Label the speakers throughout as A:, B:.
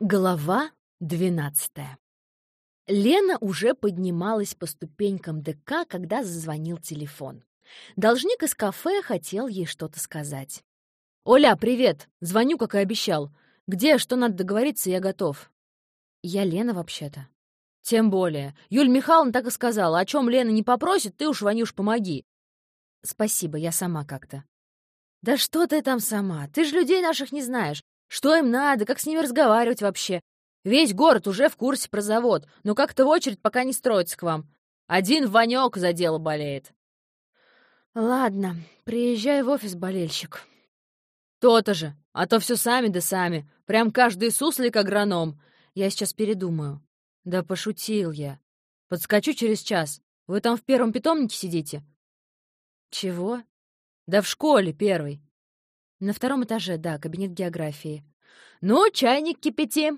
A: Глава двенадцатая Лена уже поднималась по ступенькам ДК, когда зазвонил телефон. Должник из кафе хотел ей что-то сказать. «Оля, привет! Звоню, как и обещал. Где, что надо договориться, я готов». «Я Лена, вообще-то». «Тем более. Юль Михайловна так и сказала. О чем Лена не попросит, ты уж, Ванюш, помоги». «Спасибо, я сама как-то». «Да что ты там сама? Ты же людей наших не знаешь. Что им надо, как с ними разговаривать вообще? Весь город уже в курсе про завод, но как-то в очередь пока не строится к вам. Один Ванек за дело болеет. Ладно, приезжай в офис, болельщик. То-то же, а то все сами да сами. Прям каждый суслик агроном. Я сейчас передумаю. Да пошутил я. Подскочу через час. Вы там в первом питомнике сидите? Чего? Да в школе первый. На втором этаже, да, кабинет географии. «Ну, чайник кипяти!»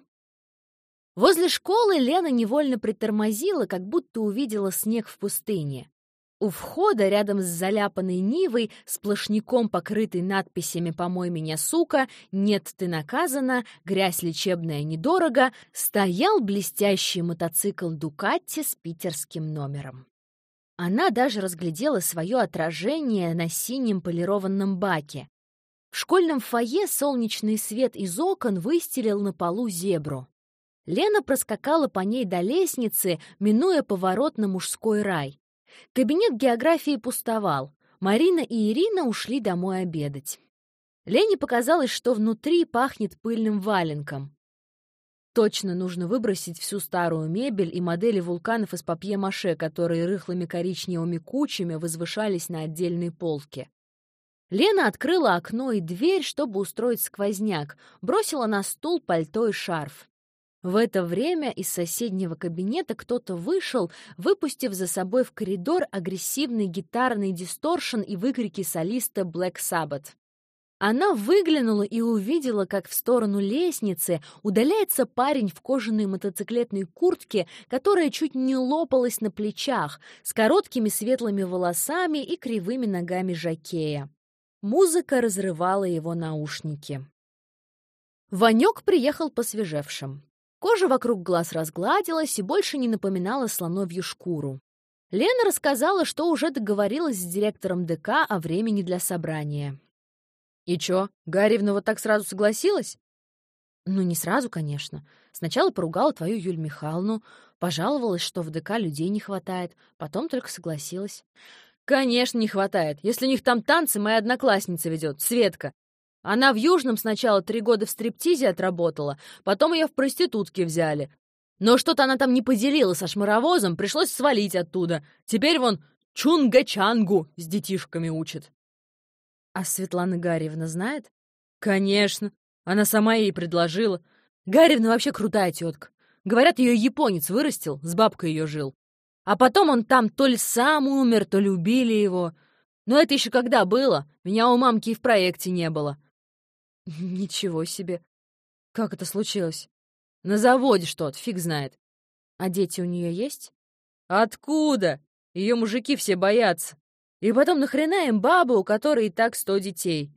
A: Возле школы Лена невольно притормозила, как будто увидела снег в пустыне. У входа, рядом с заляпанной Нивой, сплошняком покрытой надписями «Помой меня, сука», «Нет, ты наказана», «Грязь лечебная недорого», стоял блестящий мотоцикл «Дукатти» с питерским номером. Она даже разглядела свое отражение на синем полированном баке. В школьном фойе солнечный свет из окон выстелил на полу зебру. Лена проскакала по ней до лестницы, минуя поворот на мужской рай. Кабинет географии пустовал. Марина и Ирина ушли домой обедать. Лене показалось, что внутри пахнет пыльным валенком. Точно нужно выбросить всю старую мебель и модели вулканов из папье-маше, которые рыхлыми коричневыми кучами возвышались на отдельной полке. Лена открыла окно и дверь, чтобы устроить сквозняк, бросила на стул пальто и шарф. В это время из соседнего кабинета кто-то вышел, выпустив за собой в коридор агрессивный гитарный дисторшн и выкрики солиста Black Sabbath. Она выглянула и увидела, как в сторону лестницы удаляется парень в кожаной мотоциклетной куртке, которая чуть не лопалась на плечах, с короткими светлыми волосами и кривыми ногами жакея. Музыка разрывала его наушники. Ванек приехал посвежевшим. Кожа вокруг глаз разгладилась и больше не напоминала слоновью шкуру. Лена рассказала, что уже договорилась с директором ДК о времени для собрания. «И чё, Гаревна вот так сразу согласилась?» «Ну, не сразу, конечно. Сначала поругала твою Юль Михайловну, пожаловалась, что в ДК людей не хватает, потом только согласилась. «Конечно, не хватает. Если у них там танцы, моя одноклассница ведет, Светка. Она в Южном сначала три года в стриптизе отработала, потом ее в проститутке взяли. Но что-то она там не поделила со шмаровозом, пришлось свалить оттуда. Теперь вон Чунга-Чангу с детишками учит». «А Светлана Гарьевна знает?» «Конечно. Она сама ей предложила. Гарьевна вообще крутая тетка. Говорят, ее японец вырастил, с бабкой ее жил. А потом он там то ли сам умер, то ли убили его. Но это еще когда было? Меня у мамки и в проекте не было. Ничего себе. Как это случилось? На заводе что-то, фиг знает. А дети у нее есть? Откуда? Ее мужики все боятся. И потом нахрена им баба, у которой и так сто детей?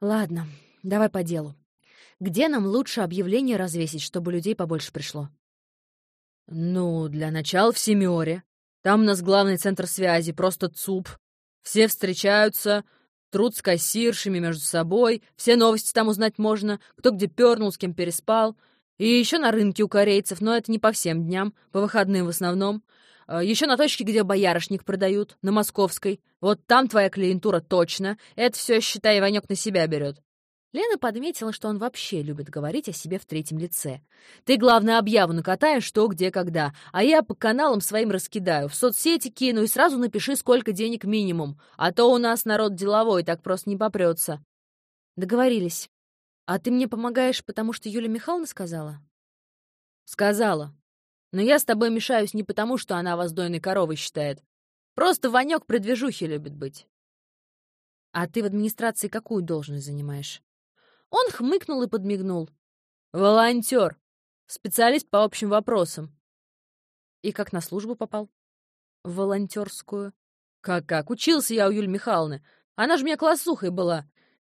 A: Ладно, давай по делу. Где нам лучше объявление развесить, чтобы людей побольше пришло? «Ну, для начала в Семёре. Там у нас главный центр связи, просто ЦУП. Все встречаются, труд с кассиршами между собой, все новости там узнать можно, кто где пернул, с кем переспал. И еще на рынке у корейцев, но это не по всем дням, по выходным в основном. А, еще на точке, где боярышник продают, на Московской. Вот там твоя клиентура точно. Это все, считай, Иванек на себя берет. Лена подметила, что он вообще любит говорить о себе в третьем лице. «Ты, главное, объяву накатаешь, что, где, когда, а я по каналам своим раскидаю, в соцсети кину и сразу напиши, сколько денег минимум, а то у нас народ деловой, так просто не попрется». «Договорились. А ты мне помогаешь, потому что Юлия Михайловна сказала?» «Сказала. Но я с тобой мешаюсь не потому, что она вас дойной коровой считает. Просто Ванек при любит быть». «А ты в администрации какую должность занимаешь?» Он хмыкнул и подмигнул. «Волонтер. Специалист по общим вопросам». «И как на службу попал?» «В волонтерскую». «Как-как? Учился я у Юль Михайловны. Она же мне классухой была.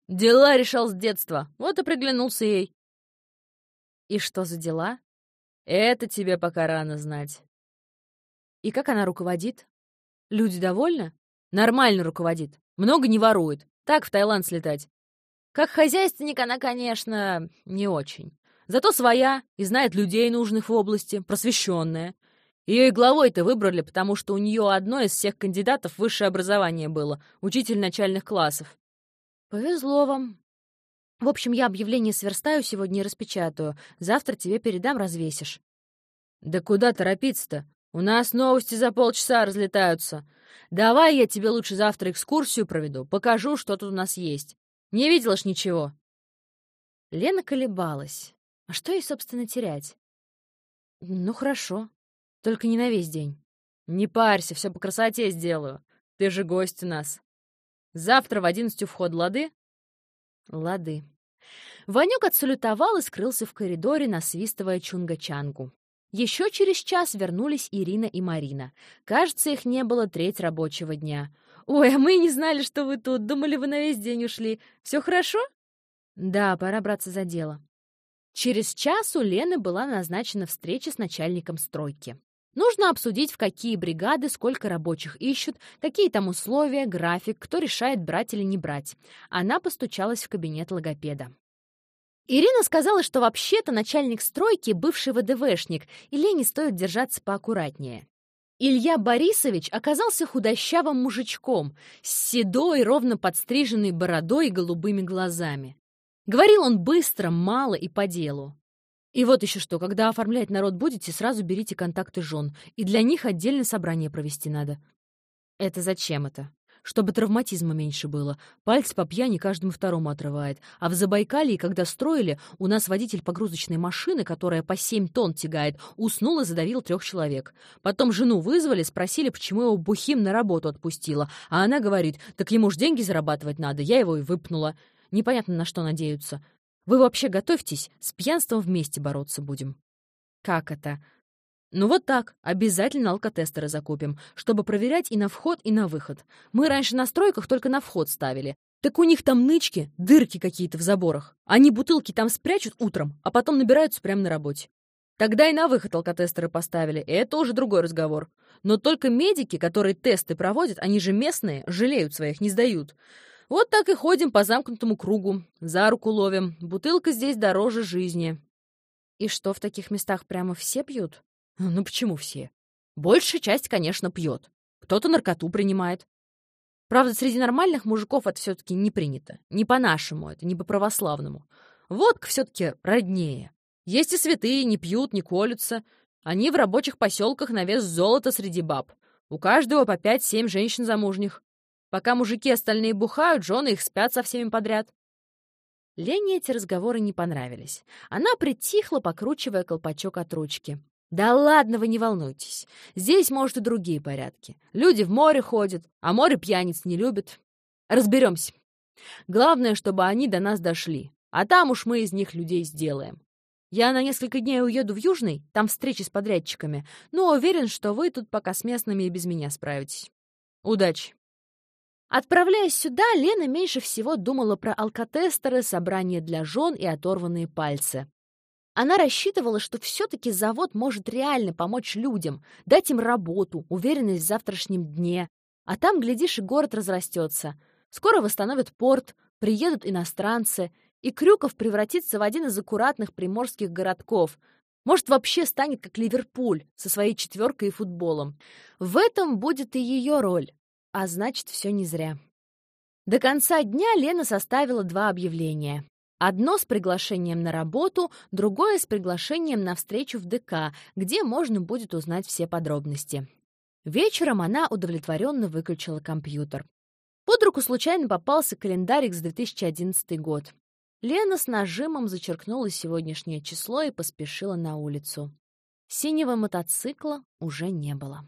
A: Дела решал с детства. Вот и приглянулся ей». И что за дела?
B: Это тебе пока рано знать.
A: И как она руководит? Люди довольны?
B: Нормально руководит. Много не ворует. Так в Таиланд слетать.
A: Как хозяйственник она, конечно, не очень. Зато своя и знает людей нужных в области, просвещенная.
B: Ее и главой-то выбрали, потому что у нее одно из всех кандидатов высшее образование было, учитель начальных классов.
A: Повезло вам. В общем, я объявление сверстаю сегодня и распечатаю. Завтра тебе передам, развесишь.
B: Да куда торопиться-то? У нас новости за полчаса разлетаются. Давай я тебе лучше завтра экскурсию проведу, покажу, что тут у нас есть. Не видела ж ничего.
A: Лена колебалась. А что ей, собственно, терять? Ну, хорошо. Только не на весь день.
B: Не парься, все по красоте сделаю. Ты же гость у нас. Завтра в одиннадцать у вход лады?
A: Лады. Ванюк отсалютовал и скрылся в коридоре, насвистывая чунга-чангу. Еще через час вернулись Ирина и Марина. Кажется, их не было треть рабочего дня. «Ой, а мы не знали, что вы тут. Думали, вы на весь день ушли. Все хорошо?» «Да, пора браться за дело». Через час у Лены была назначена встреча с начальником стройки. Нужно обсудить, в какие бригады, сколько рабочих ищут, какие там условия, график, кто решает, брать или не брать. Она постучалась в кабинет логопеда. Ирина сказала, что вообще-то начальник стройки — бывший ВДВшник, и Лене стоит держаться поаккуратнее. Илья Борисович оказался худощавым мужичком, с седой, ровно подстриженной бородой и голубыми глазами. Говорил он быстро, мало и по делу. И вот еще что, когда оформлять народ будете, сразу берите контакты жен, и для них отдельное собрание провести надо. Это зачем это? Чтобы травматизма меньше было. Пальцы по пьяни каждому второму отрывает. А в Забайкалье, когда строили, у нас водитель погрузочной машины, которая по 7 тонн тягает, уснул и задавил трех человек. Потом жену вызвали, спросили, почему его бухим на работу отпустила. А она говорит, так ему ж деньги зарабатывать надо, я его и выпнула. Непонятно, на что надеются. Вы вообще готовьтесь, с пьянством вместе бороться будем». «Как это?» «Ну вот так, обязательно алкотестеры закупим, чтобы проверять и на вход, и на выход. Мы раньше на стройках только на вход ставили. Так у них там нычки, дырки какие-то в заборах. Они бутылки там спрячут утром, а потом набираются прямо на работе. Тогда и на выход алкотестеры поставили, и это уже другой разговор. Но только медики, которые тесты проводят, они же местные, жалеют своих, не сдают. Вот так и ходим по замкнутому кругу, за руку ловим. Бутылка здесь дороже жизни. И что, в таких местах прямо все пьют? Ну почему все? Большая часть, конечно, пьет. Кто-то наркоту принимает. Правда, среди нормальных мужиков это все-таки не принято. Не по-нашему это, не по-православному. Водка все-таки роднее. Есть и святые, не пьют, не колются. Они в рабочих поселках на вес золота среди баб. У каждого по пять-семь женщин замужних. Пока мужики остальные бухают, жены их спят со всеми подряд. Лене эти разговоры не понравились. Она притихла, покручивая колпачок от ручки. «Да ладно, вы не волнуйтесь. Здесь, может, и другие порядки. Люди в море ходят, а море пьяниц не любит. Разберемся. Главное, чтобы они до нас дошли. А там уж мы из них людей сделаем. Я на несколько дней уеду в Южный, там встречи с подрядчиками, но уверен, что вы тут пока с местными и без меня справитесь. Удачи!» Отправляясь сюда, Лена меньше всего думала про алкотестеры, собрания для жен и оторванные пальцы. Она рассчитывала, что все-таки завод может реально помочь людям, дать им работу, уверенность в завтрашнем дне. А там, глядишь, и город разрастется. Скоро восстановят порт, приедут иностранцы, и Крюков превратится в один из аккуратных приморских городков. Может, вообще станет как Ливерпуль со своей четверкой и футболом. В этом будет и ее роль. А значит, все не зря. До конца дня Лена составила два объявления. Одно с приглашением на работу, другое с приглашением на встречу в ДК, где можно будет узнать все подробности. Вечером она удовлетворенно выключила компьютер. Под руку случайно попался календарик за 2011 год. Лена с нажимом зачеркнула сегодняшнее число и поспешила на улицу. Синего мотоцикла уже не было.